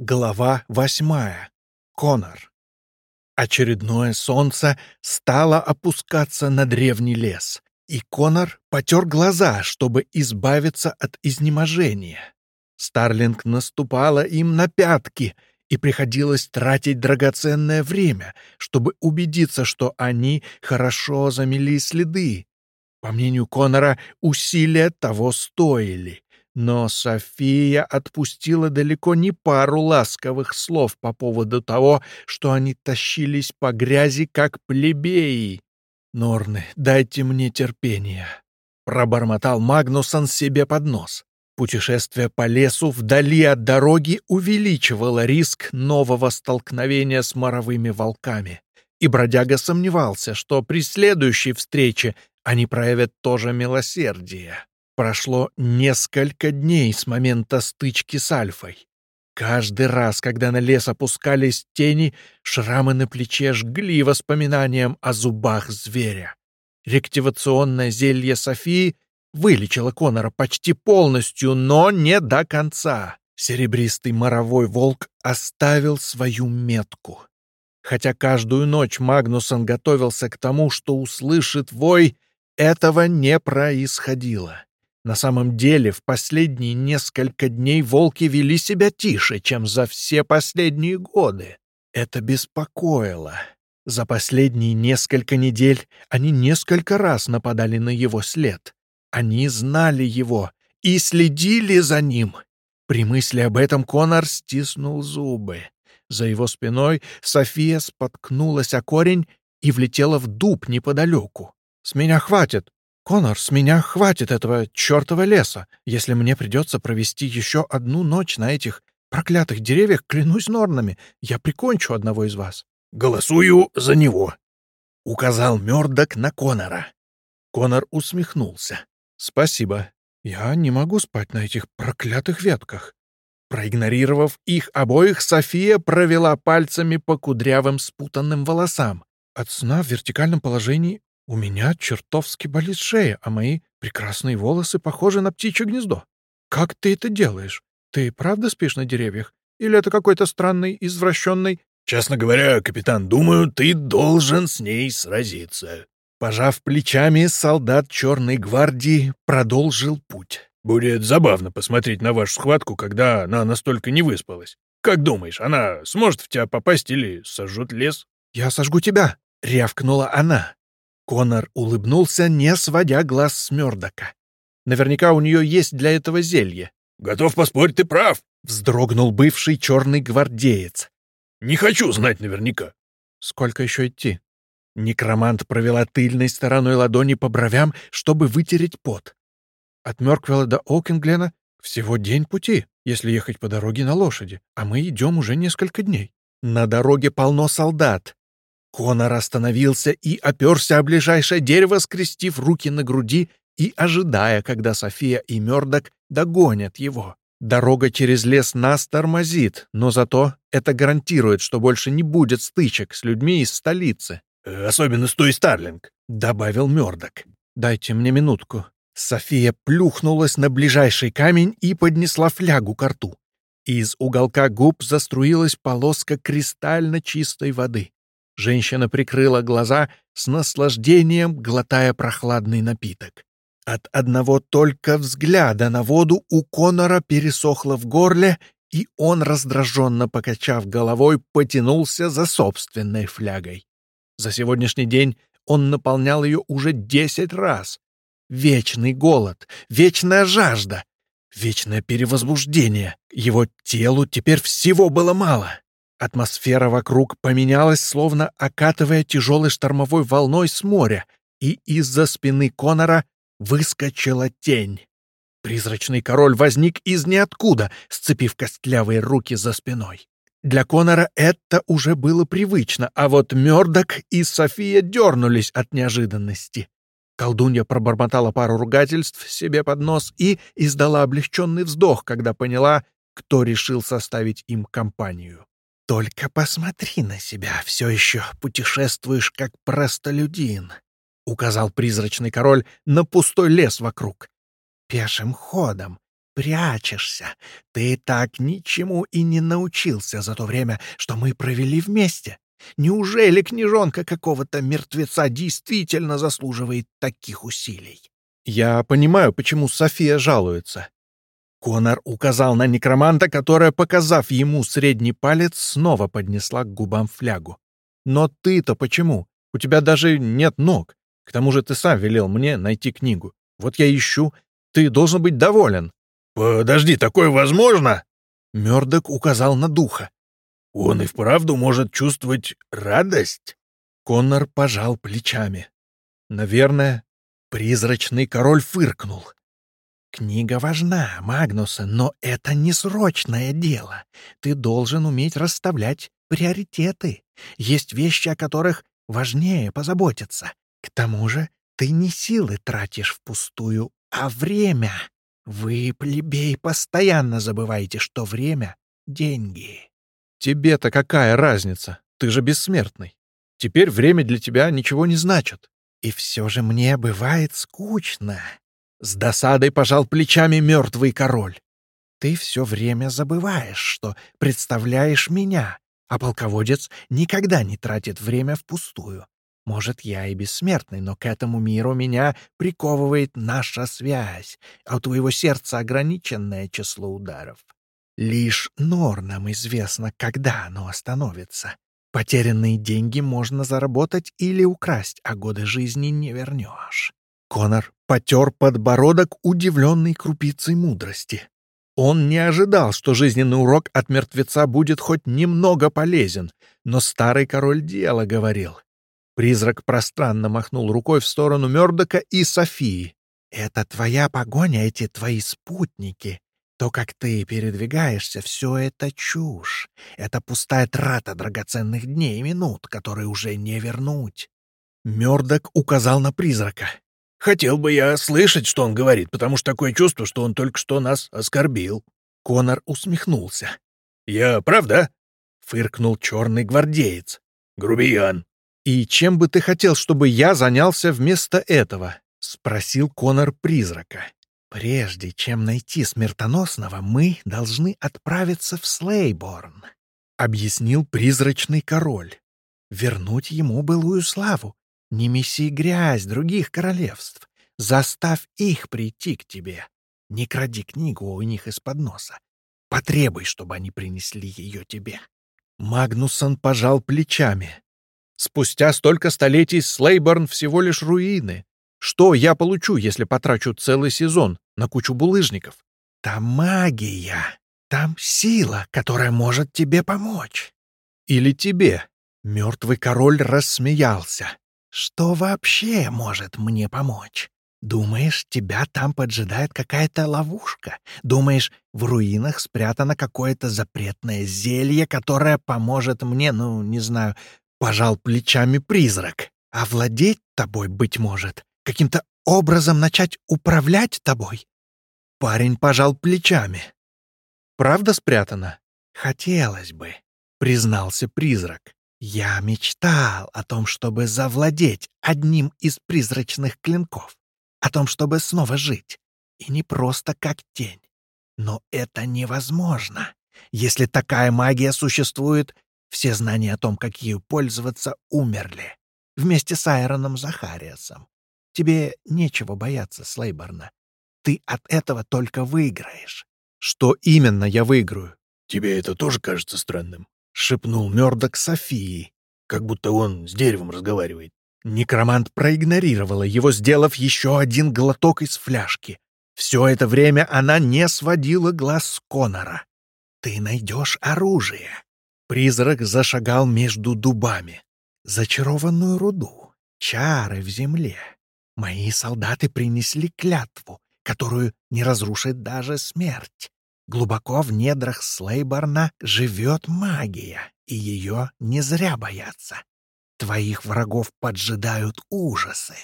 Глава восьмая. Конор. Очередное солнце стало опускаться на древний лес, и Конор потер глаза, чтобы избавиться от изнеможения. Старлинг наступала им на пятки, и приходилось тратить драгоценное время, чтобы убедиться, что они хорошо замели следы. По мнению Конора, усилия того стоили — но София отпустила далеко не пару ласковых слов по поводу того, что они тащились по грязи, как плебеи. «Норны, дайте мне терпение», — пробормотал Магнусон себе под нос. Путешествие по лесу вдали от дороги увеличивало риск нового столкновения с моровыми волками. И бродяга сомневался, что при следующей встрече они проявят тоже милосердие. Прошло несколько дней с момента стычки с Альфой. Каждый раз, когда на лес опускались тени, шрамы на плече жгли воспоминанием о зубах зверя. Рективационное зелье Софии вылечило Конора почти полностью, но не до конца. Серебристый моровой волк оставил свою метку. Хотя каждую ночь Магнусон готовился к тому, что услышит вой, этого не происходило. На самом деле, в последние несколько дней волки вели себя тише, чем за все последние годы. Это беспокоило. За последние несколько недель они несколько раз нападали на его след. Они знали его и следили за ним. При мысли об этом Конор стиснул зубы. За его спиной София споткнулась о корень и влетела в дуб неподалеку. «С меня хватит!» «Конор, с меня хватит этого чертова леса. Если мне придется провести еще одну ночь на этих проклятых деревьях, клянусь норнами, я прикончу одного из вас». «Голосую за него», — указал Мёрдок на Конора. Конор усмехнулся. «Спасибо. Я не могу спать на этих проклятых ветках». Проигнорировав их обоих, София провела пальцами по кудрявым спутанным волосам. От сна в вертикальном положении у меня чертовски болит шея, а мои прекрасные волосы похожи на птичье гнездо. Как ты это делаешь? Ты правда спишь на деревьях? Или это какой-то странный, извращенный... Честно говоря, капитан, думаю, ты должен с ней сразиться. Пожав плечами, солдат Черной гвардии продолжил путь. Будет забавно посмотреть на вашу схватку, когда она настолько не выспалась. Как думаешь, она сможет в тебя попасть или сожжет лес? «Я сожгу тебя!» — рявкнула она. Конор улыбнулся, не сводя глаз с Мёрдока. Наверняка у нее есть для этого зелье. «Готов поспорить, ты прав!» — вздрогнул бывший черный гвардеец. «Не хочу знать наверняка». «Сколько еще идти?» Некромант провела тыльной стороной ладони по бровям, чтобы вытереть пот. От Мёрквелла до Окинглена всего день пути, если ехать по дороге на лошади, а мы идем уже несколько дней. На дороге полно солдат, Конор остановился и оперся о ближайшее дерево, скрестив руки на груди и ожидая, когда София и Мёрдок догонят его. Дорога через лес нас тормозит, но зато это гарантирует, что больше не будет стычек с людьми из столицы. «Э, «Особенно с той Старлинг», — добавил Мёрдок. «Дайте мне минутку». София плюхнулась на ближайший камень и поднесла флягу к рту. Из уголка губ заструилась полоска кристально чистой воды. Женщина прикрыла глаза с наслаждением, глотая прохладный напиток. От одного только взгляда на воду у Конора пересохло в горле, и он, раздраженно покачав головой, потянулся за собственной флягой. За сегодняшний день он наполнял ее уже десять раз. Вечный голод, вечная жажда, вечное перевозбуждение. Его телу теперь всего было мало. Атмосфера вокруг поменялась, словно окатывая тяжелой штормовой волной с моря, и из-за спины Конора выскочила тень. Призрачный король возник из ниоткуда, сцепив костлявые руки за спиной. Для Конора это уже было привычно, а вот Мёрдок и София дернулись от неожиданности. Колдунья пробормотала пару ругательств себе под нос и издала облегченный вздох, когда поняла, кто решил составить им компанию. «Только посмотри на себя, все еще путешествуешь как простолюдин», — указал призрачный король на пустой лес вокруг. «Пешим ходом, прячешься? Ты так ничему и не научился за то время, что мы провели вместе. Неужели княжонка какого-то мертвеца действительно заслуживает таких усилий? Я понимаю, почему София жалуется. Конор указал на некроманта, которая, показав ему средний палец, снова поднесла к губам флягу. «Но ты-то почему? У тебя даже нет ног. К тому же ты сам велел мне найти книгу. Вот я ищу. Ты должен быть доволен». «Подожди, такое возможно?» Мёрдок указал на духа. «Он и вправду может чувствовать радость?» Коннор пожал плечами. «Наверное, призрачный король фыркнул. Книга важна, Магнуса, но это не срочное дело. Ты должен уметь расставлять приоритеты. Есть вещи, о которых важнее позаботиться. К тому же ты не силы тратишь впустую, а время. Вы, плебей, постоянно забываете, что время — деньги. Тебе-то какая разница? Ты же бессмертный. Теперь время для тебя ничего не значит. И все же мне бывает скучно. С досадой пожал плечами мертвый король. Ты все время забываешь, что представляешь меня, а полководец никогда не тратит время впустую. Может, я и бессмертный, но к этому миру меня приковывает наша связь, а у твоего сердца ограниченное число ударов. Лишь Норнам известно, когда оно остановится. Потерянные деньги можно заработать или украсть, а годы жизни не вернешь. Конор потер подбородок, удивленный крупицей мудрости. Он не ожидал, что жизненный урок от мертвеца будет хоть немного полезен, но старый король дела говорил. Призрак пространно махнул рукой в сторону Мёрдока и Софии. «Это твоя погоня, эти твои спутники. То, как ты передвигаешься, все это чушь. Это пустая трата драгоценных дней и минут, которые уже не вернуть». Мёрдок указал на призрака. Хотел бы я слышать, что он говорит, потому что такое чувство, что он только что нас оскорбил. Конор усмехнулся. «Я правда?» — фыркнул черный гвардеец. «Грубиян». «И чем бы ты хотел, чтобы я занялся вместо этого?» — спросил Конор призрака. «Прежде чем найти смертоносного, мы должны отправиться в Слейборн», — объяснил призрачный король. «Вернуть ему былую славу, не меси грязь других королевств. Заставь их прийти к тебе. Не кради книгу у них из-под носа. Потребуй, чтобы они принесли ее тебе». Магнусон пожал плечами. «Спустя столько столетий Слейборн всего лишь руины. Что я получу, если потрачу целый сезон на кучу булыжников? Там магия, там сила, которая может тебе помочь. Или тебе?» Мертвый король рассмеялся. Что вообще может мне помочь? Думаешь, тебя там поджидает какая-то ловушка? Думаешь, в руинах спрятано какое-то запретное зелье, которое поможет мне, ну, не знаю, пожал плечами призрак, овладеть тобой, быть может, каким-то образом начать управлять тобой? Парень пожал плечами. Правда спрятано? Хотелось бы, признался призрак. Я мечтал о том, чтобы завладеть одним из призрачных клинков, о том, чтобы снова жить, и не просто как тень. Но это невозможно. Если такая магия существует, все знания о том, как ею пользоваться, умерли. Вместе с Айроном Захариасом. Тебе нечего бояться, Слейборна. Ты от этого только выиграешь. Что именно я выиграю? Тебе это тоже кажется странным? — шепнул Мёрдок Софии. «Как будто он с деревом разговаривает». Некромант проигнорировала его, сделав еще один глоток из фляжки. Все это время она не сводила глаз с Конора. «Ты найдешь оружие». Призрак зашагал между дубами. «Зачарованную руду, чары в земле. Мои солдаты принесли клятву, которую не разрушит даже смерть. Глубоко в недрах Слейборна живет магия, и ее не зря боятся. Твоих врагов поджидают ужасы.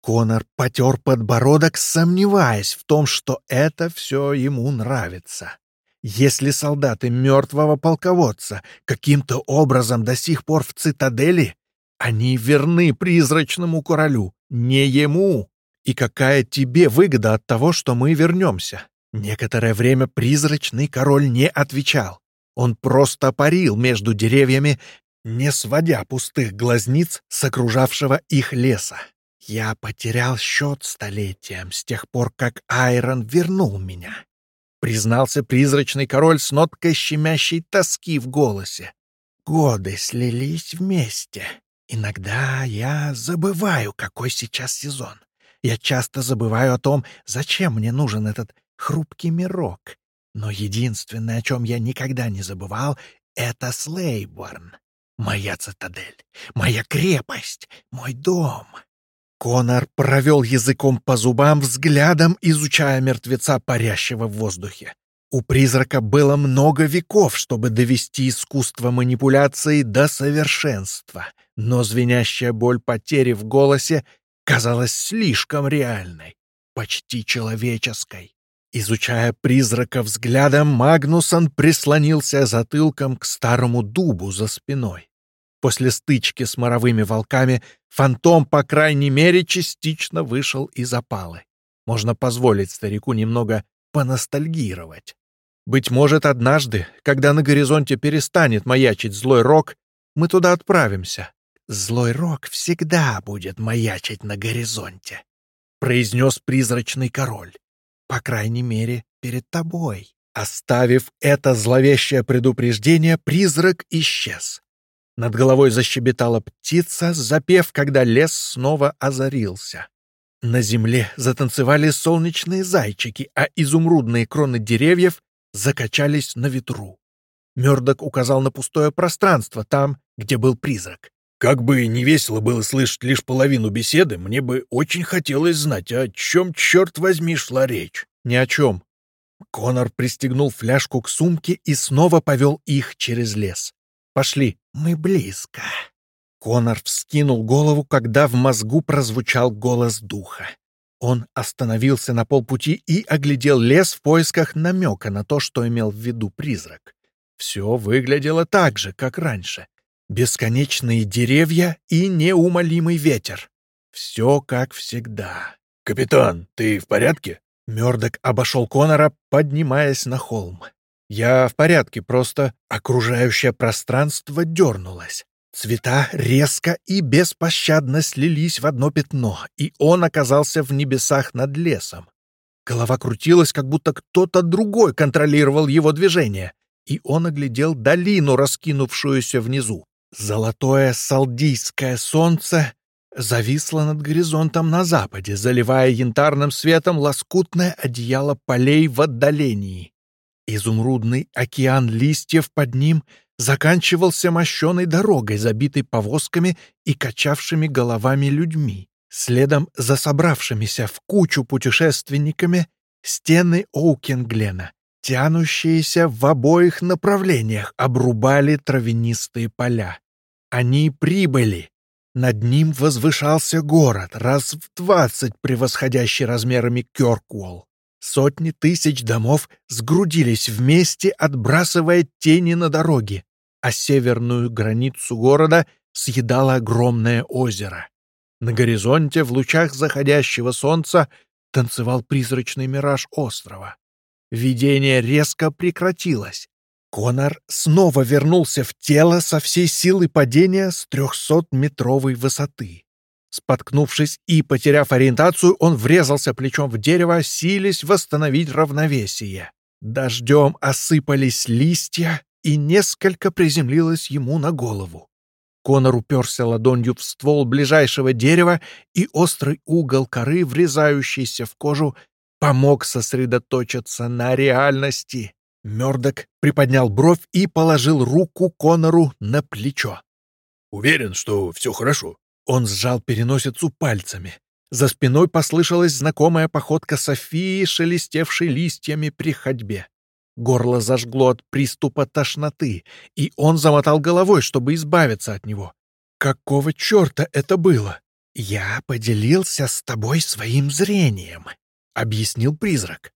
Конор потер подбородок, сомневаясь в том, что это все ему нравится. Если солдаты мертвого полководца каким-то образом до сих пор в цитадели, они верны призрачному королю, не ему. И какая тебе выгода от того, что мы вернемся? Некоторое время призрачный король не отвечал. Он просто парил между деревьями, не сводя пустых глазниц с окружавшего их леса. Я потерял счет столетиям с тех пор, как Айрон вернул меня. Признался призрачный король с ноткой щемящей тоски в голосе. Годы слились вместе. Иногда я забываю, какой сейчас сезон. Я часто забываю о том, зачем мне нужен этот хрупкий мирок. Но единственное, о чем я никогда не забывал, — это Слейборн. Моя цитадель, моя крепость, мой дом. Конор провел языком по зубам, взглядом изучая мертвеца, парящего в воздухе. У призрака было много веков, чтобы довести искусство манипуляции до совершенства, но звенящая боль потери в голосе казалась слишком реальной, почти человеческой. Изучая призрака взглядом, Магнусон прислонился затылком к старому дубу за спиной. После стычки с моровыми волками фантом, по крайней мере, частично вышел из опалы. Можно позволить старику немного поностальгировать. Быть может, однажды, когда на горизонте перестанет маячить злой рок, мы туда отправимся. Злой рок всегда будет маячить на горизонте, произнес призрачный король. По крайней мере, перед тобой. Оставив это зловещее предупреждение, призрак исчез. Над головой защебетала птица, запев, когда лес снова озарился. На земле затанцевали солнечные зайчики, а изумрудные кроны деревьев закачались на ветру. Мёрдок указал на пустое пространство, там, где был призрак. Как бы не весело было слышать лишь половину беседы, мне бы очень хотелось знать, о чем, черт возьми, шла речь. Ни о чем. Конор пристегнул фляжку к сумке и снова повел их через лес. Пошли, мы близко. Конор вскинул голову, когда в мозгу прозвучал голос духа. Он остановился на полпути и оглядел лес в поисках намека на то, что имел в виду призрак. Все выглядело так же, как раньше. Бесконечные деревья и неумолимый ветер. Все как всегда. «Капитан, ты в порядке?» Мёрдок обошел Конора, поднимаясь на холм. «Я в порядке, просто окружающее пространство дернулось. Цвета резко и беспощадно слились в одно пятно, и он оказался в небесах над лесом. Голова крутилась, как будто кто-то другой контролировал его движение, и он оглядел долину, раскинувшуюся внизу. Золотое салдийское солнце зависло над горизонтом на западе, заливая янтарным светом лоскутное одеяло полей в отдалении. Изумрудный океан листьев под ним заканчивался мощеной дорогой, забитой повозками и качавшими головами людьми. Следом за собравшимися в кучу путешественниками стены Оукенглена тянущиеся в обоих направлениях, обрубали травянистые поля. Они прибыли. Над ним возвышался город, раз в двадцать превосходящий размерами Кёркуолл. Сотни тысяч домов сгрудились вместе, отбрасывая тени на дороге, а северную границу города съедало огромное озеро. На горизонте в лучах заходящего солнца танцевал призрачный мираж острова. Видение резко прекратилось. Конор снова вернулся в тело со всей силой падения с трехсотметровой высоты. Споткнувшись и потеряв ориентацию, он врезался плечом в дерево, силясь восстановить равновесие. Дождем осыпались листья, и несколько приземлилось ему на голову. Конор уперся ладонью в ствол ближайшего дерева, и острый угол коры, врезающийся в кожу, помог сосредоточиться на реальности. Мёрдок приподнял бровь и положил руку Конору на плечо. «Уверен, что все хорошо». Он сжал переносицу пальцами. За спиной послышалась знакомая походка Софии, шелестевшей листьями при ходьбе. Горло зажгло от приступа тошноты, и он замотал головой, чтобы избавиться от него. Какого черта это было? Я поделился с тобой своим зрением, объяснил призрак.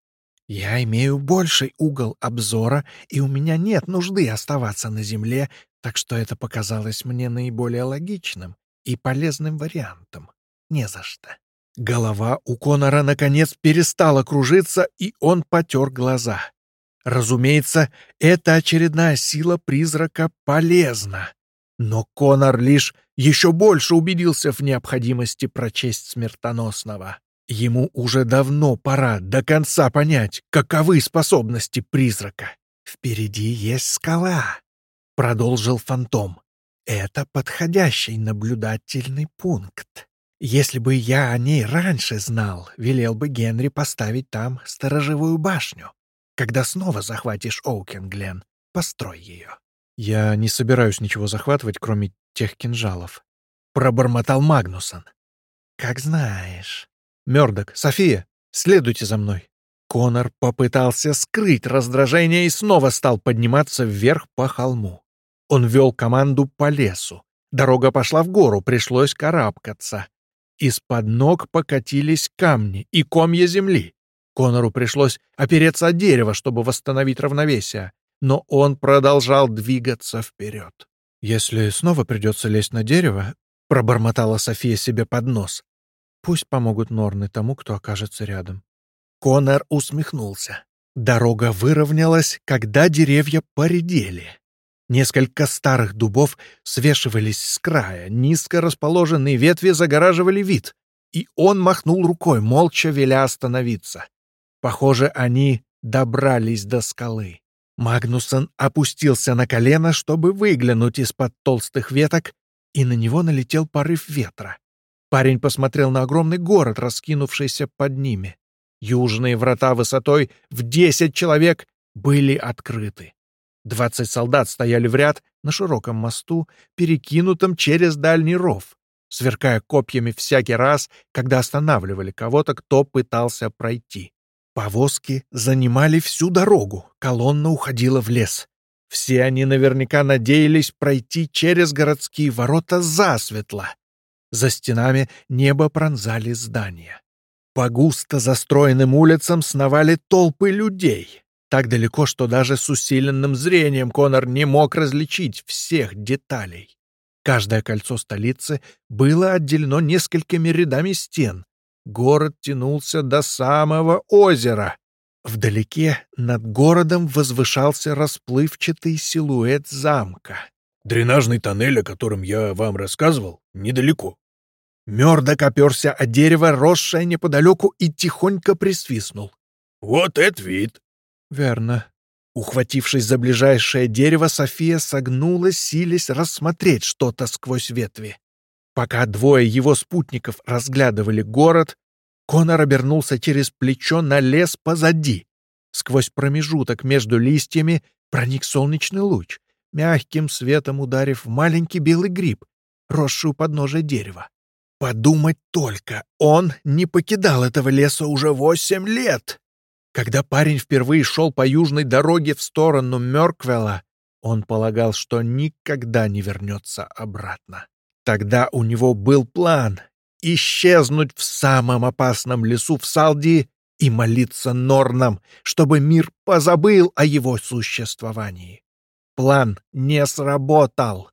«Я имею больший угол обзора, и у меня нет нужды оставаться на Земле, так что это показалось мне наиболее логичным и полезным вариантом. Не за что». Голова у Конора наконец перестала кружиться, и он потер глаза. Разумеется, эта очередная сила призрака полезна. Но Конор лишь еще больше убедился в необходимости прочесть смертоносного. Ему уже давно пора до конца понять, каковы способности призрака. «Впереди есть скала», — продолжил фантом. «Это подходящий наблюдательный пункт. Если бы я о ней раньше знал, велел бы Генри поставить там сторожевую башню. Когда снова захватишь Оукенглен, построй ее». «Я не собираюсь ничего захватывать, кроме тех кинжалов», — пробормотал Магнусон. «Как знаешь». «Мёрдок, София, следуйте за мной». Конор попытался скрыть раздражение и снова стал подниматься вверх по холму. Он вел команду по лесу. Дорога пошла в гору, пришлось карабкаться. Из-под ног покатились камни и комья земли. Конору пришлось опереться от дерева, чтобы восстановить равновесие, но он продолжал двигаться вперед. «Если снова придется лезть на дерево», — пробормотала София себе под нос, «пусть помогут Норны тому, кто окажется рядом». Конор усмехнулся. Дорога выровнялась, когда деревья поредели. Несколько старых дубов свешивались с края, низко расположенные ветви загораживали вид, и он махнул рукой, молча веля остановиться. Похоже, они добрались до скалы. Магнусон опустился на колено, чтобы выглянуть из-под толстых веток, и на него налетел порыв ветра. Парень посмотрел на огромный город, раскинувшийся под ними. Южные врата высотой в десять человек были открыты. Двадцать солдат стояли в ряд на широком мосту, перекинутом через дальний ров, сверкая копьями всякий раз, когда останавливали кого-то, кто пытался пройти. Повозки занимали всю дорогу, колонна уходила в лес. Все они наверняка надеялись пройти через городские ворота засветло. За стенами небо пронзали здания. По густо застроенным улицам сновали толпы людей. Так далеко, что даже с усиленным зрением Конор не мог различить всех деталей. Каждое кольцо столицы было отделено несколькими рядами стен. Город тянулся до самого озера. Вдалеке над городом возвышался расплывчатый силуэт замка. «Дренажный тоннель, о котором я вам рассказывал, недалеко», Мёрдок оперся от дерева, росшее неподалеку, и тихонько присвистнул. «Вот это вид!» «Верно». Ухватившись за ближайшее дерево, София согнулась, силясь рассмотреть что-то сквозь ветви. Пока двое его спутников разглядывали город, Конор обернулся через плечо на лес позади. Сквозь промежуток между листьями проник солнечный луч, мягким светом ударив в маленький белый гриб, росший у подножия дерева. Подумать только, он не покидал этого леса уже восемь лет. Когда парень впервые шел по южной дороге в сторону Мёрквелла, он полагал, что никогда не вернется обратно. Тогда у него был план — исчезнуть в самом опасном лесу в Салдии и молиться Норнам, чтобы мир позабыл о его существовании. План не сработал.